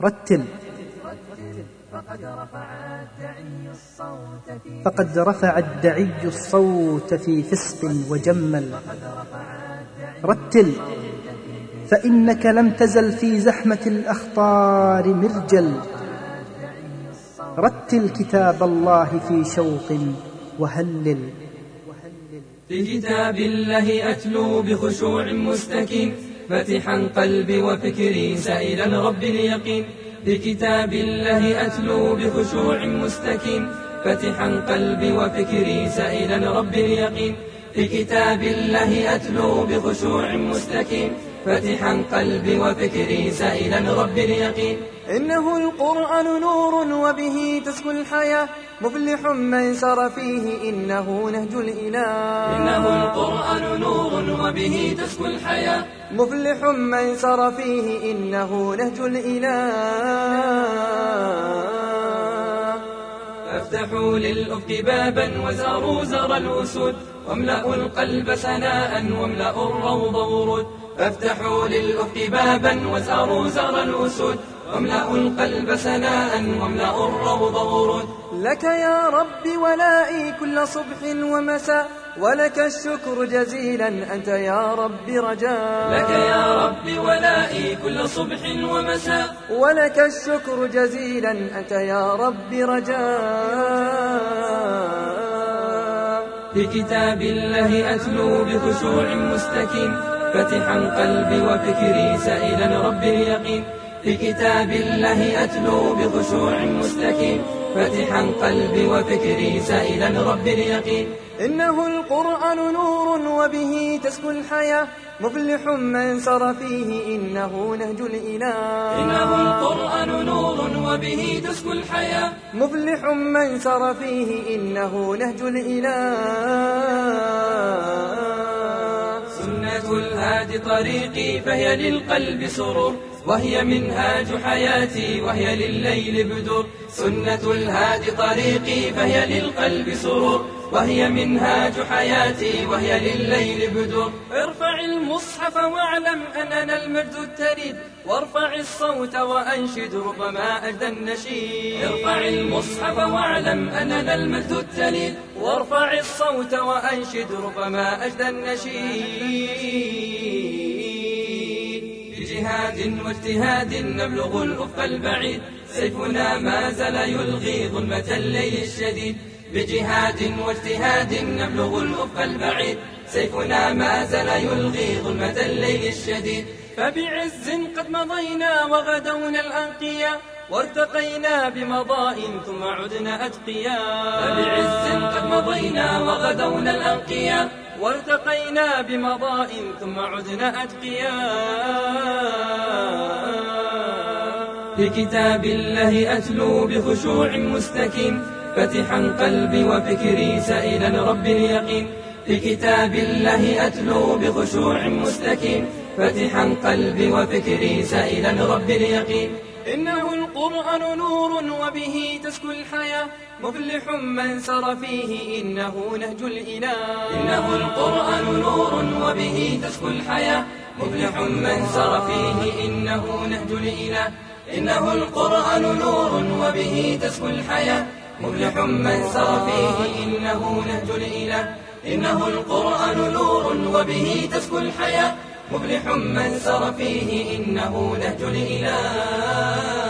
رتل. فقد رفع الدعي الصوت في فسق وجمل. رتل. فإنك لم تزل في زحمة الأخطار مرجل. رتل كتاب الله في شوق وهلل. في كتاب الله أتلو بخشوع مستكين. فتحا قلبي وفكري سائلا رب اليقين. بكتاب الله أتلو بخشوع مستكين. فتحا قلبي وفكري سائلا رب اليقين. بكتاب الله أتلو بخشوع مستكين. فتحا قلبي وفكري سائلا رب اليقين. إنه القرآن نور وبه تسكو الحياة. مفلح من سر فيه إنه نهج الإله. إنه القرآن نور وبه تسكو الحياة. مفلح من سر فيه إنه نهج الإله. فافتحوا للأفق بابا وزاروا زر الأسود. واملأوا القلب سناء واملأوا الروض ورود. فافتحوا للأفق بابا وزاروا زر الأسود. واملأوا القلب سناء واملأوا الروض ورود. لك يا رب ولائي كل صبح ومساء. ولك الشكر جزيلا أنت يا رب رجاء. لك يا رب ولائي كل صبح ومساء. ولك الشكر جزيلا أنت يا رب رجاء. بكتاب الله أتلو بخشوع مستكين فتحا قلبي وفكري سائلا رب اليقين. بكتاب الله أتلو بخشوع مستكين فتحا قلبي وفكري سائلا رب اليقين. إنه القرآن نور وبه تسكو الحياة. مفلح من سر فيه إنه نهج الإله. إنه القرآن نور وبه تسكو الحياة. مفلح من سر فيه إنه نهج الإله. سنة الهادي طريقي فهي للقلب سرور. وهي منهاج حياتي وهي لليل بدر سنة الهادي طريقي فهي للقلب سرور. وهي منهاج حياتي وهي لليل بدر ارفع المصحف واعلم أننا المجد التريد. وارفع الصوت وأنشد ربما أجدى النشيد. ارفع المصحف واعلم أننا المجد التليد وارفع الصوت وأنشد ربما أجدى النشيد. بجهاد واجتهاد نبلغ الأفق البعيد. سيفنا ما زال يلغي ظلمة الليل الشديد. بجهاد واجتهاد نبلغ الأفق البعيد. سيفنا ما زال يلغي ظلمة الليل الشديد. فبعز قد مضينا وغدونا الأنقياء وارتقينا بمضاء ثم عدنا أتقياء فبعز قد مضينا وغدونا الأنقياء وارتقينا بمضاء ثم عدنا أتقياء بكتاب الله أتلو بخشوع مستكين فتحا قلبي وفكري سائلا رب اليقين. بكتاب الله أتلو بخشوع مستكين فتحا قلبي وفكري سائلا رب اليقين. إنه القرآن نور وبه تسكو الحياة. مفلح من سر فيه إنه نهج الإله. إنه القرآن نور وبه تسكو الحياة. مفلح من سر فيه إنه نهج الإله. إنه القرآن نور وبه تسكو الحياة مفلح من سر فيه إنه نهج الإله. إنه القرآن نور وبه تسكو الحياة مفلح من سر فيه إنه نهج الإله.